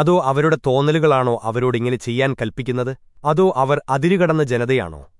അതോ അവരുടെ തോന്നലുകളാണോ അവരോടിങ്ങനെ ചെയ്യാൻ കൽപ്പിക്കുന്നത്? അതോ അവർ അതിരുകടന്ന ജനതയാണോ?